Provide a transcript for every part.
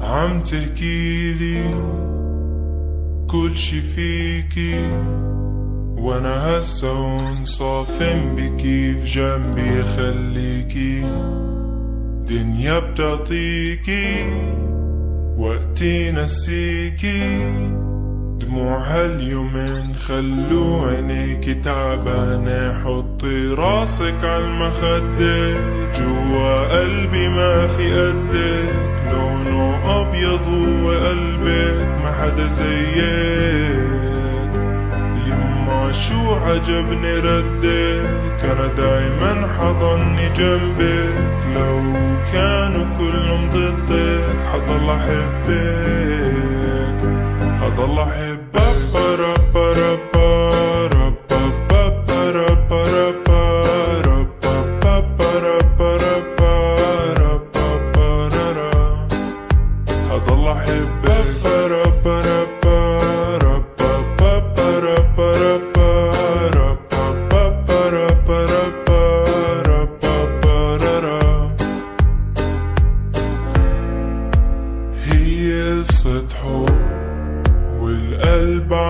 عم تحكيلي كل شي فيكي وأنا هسا هون صافن بكيف جنبي خليكي دنيا بتعطيكي وقتي نسيكي. دموع هاليومين خلو عينيكي تعبانة. حطي راسك عالمخدة جوا قلبي ما في قدك. لونه أبيض وقلبك ما حدا زيك. يما شو عجبني ردك. أنا دايما حضني جنبك. لو كانوا كلهم ضدك. هضل أحبك هضل أحبك برا برا.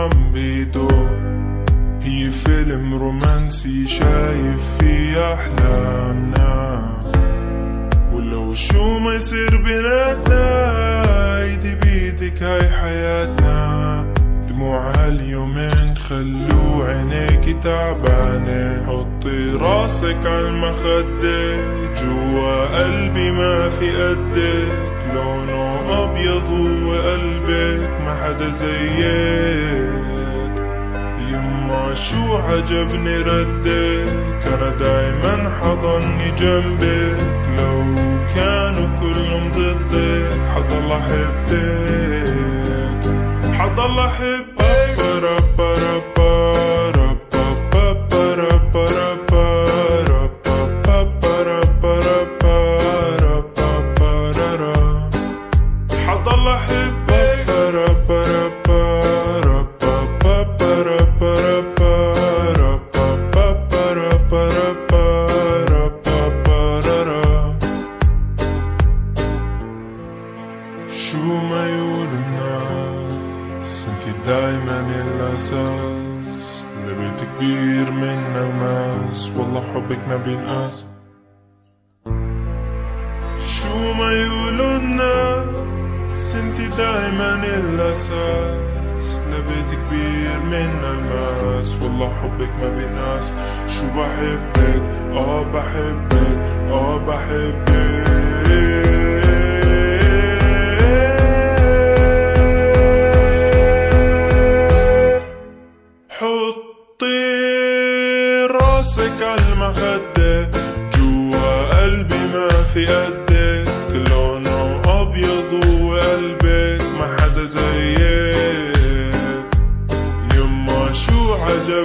عم بيدق هي فيلم رومانسي شايف فيه أحلامنا. ولو شو ما يصير بيناتنا ايدي بيدك هاي حياتنا. دموع هاليومين خلو عينيكي تعبانة. حطي راسك عالمخدة جوا قلبي ما في قدك لونه أبيض وقلبك ما حدا زيك. يما شو عجبني ردك أنا دايما حضني جنبك. لو كانوا كلهم ضدك حضل أحبك حضل أحبك شو ما يقول الناس انت دايما الأساس لبيت كبير من الماس والله حبك ما بينقاس شو ما يقولوا الناس انت دايما الأساس. لبيت كبير من الماس والله حبك ما بيناس. شو بحبك؟ آه بحبك. آه بحبك. حطي راسك عالمخدة جوا قلبي ما في قدك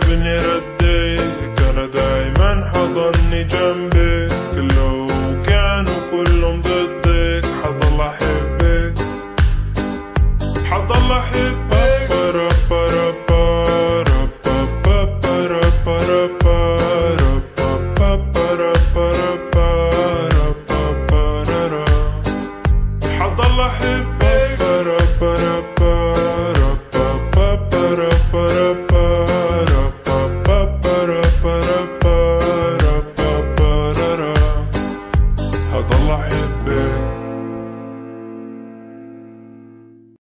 بني ردي كان دايما حضني جنبي